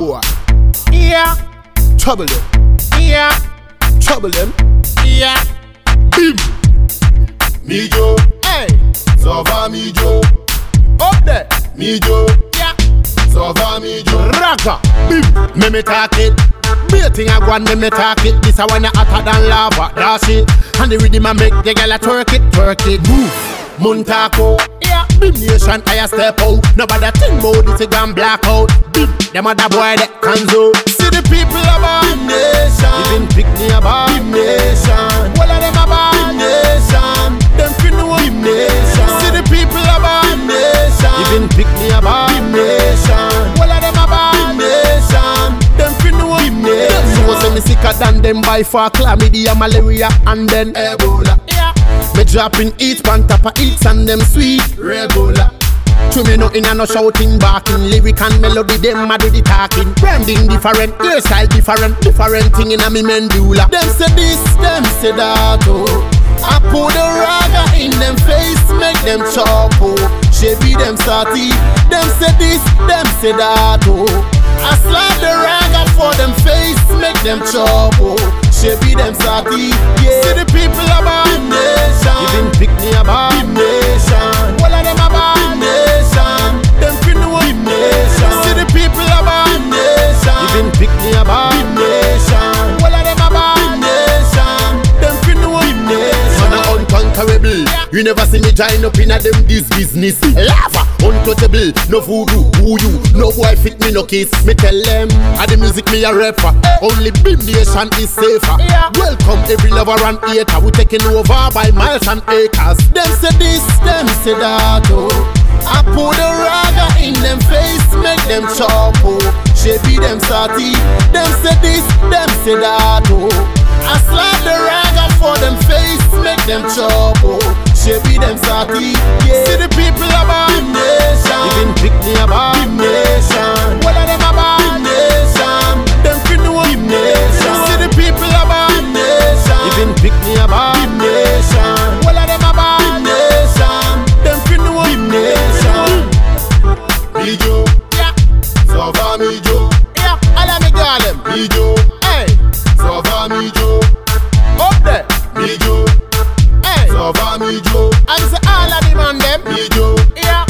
boy. Yeah, trouble them. Yeah, trouble them. Yeah, bim. Mijo, Hey, ça va Mijo, up there. Mijo, Yeah, ça va Mijo. raga. Bim. Me me talk it. Be a thing I want me me talk it. This a one you hotter than lava. That's it. And the rhythm I make the girl a twerk it, twerk it. Move. Muntako. Bim Nation, I a step out. Nobody think about this, it gone black out. Bim, them other boy that can do. See the people about. Bim Nation, Even pick me about. Ah. Bim Nation, All of them about. Bim Nation, Them fin know. Bim Nation, See the people about. Bim Nation, Even pick me about. Ah. Bim Nation, All of them about. Bim Nation, Them fin know. Bim Them Nation. know say me sicker than them by far. Chlamydia, malaria, and then Ebola, Yeah. Me dropping each pan top of eats and them sweet. Rebola, To me nothing and no shouting, barking. Lyric and melody, them a do the talking. Branding different, hairstyle different. Different thing in a me mandula. Them say this, them say that, oh. I put the raga in them face, make them chop, oh. Shabby them salty. Them say this, them say that, oh. I slap the raga for them face, make them chop, oh. Shabby them salty, yeah. See the people You never see me join up in a them this business. Lava, untouchable No voodoo, who you? No boy fit me no kiss Me tell them. I the music me a rap for. Only Bim Nation is safer. Welcome every lover and hater. We taking over by miles and acres. Them say this, them say that oh. I put the raga in them face, make them chop oh. Shabby them salty, them say this, them say that oh. I slap the raga for them face, make them chop salty, yeah. Mijo, and say all of them on them. Mijo, Yeah,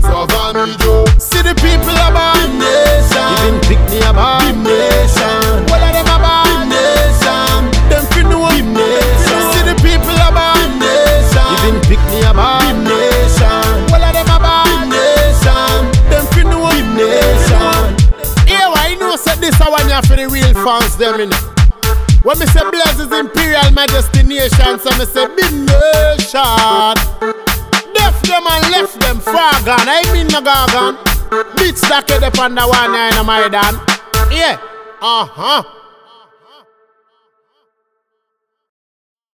ça va Mijo, see the people about Bim Nation, Even pick me about Bim Nation, What are them about? Bim Nation, Them fin know. Bim Nation, See the people about Bim Nation, Even pick me about Bim Nation, What are them about? Bim Nation, Them fin know. Bim Nation. Yeah, you know? Say this a one ya for the real fans them in When me say bless his imperial majesty nation, so me say big nation. Left them and left them far gone. I mean no gargan. Bitch that up on the one in my dan. Yeah. Uh huh.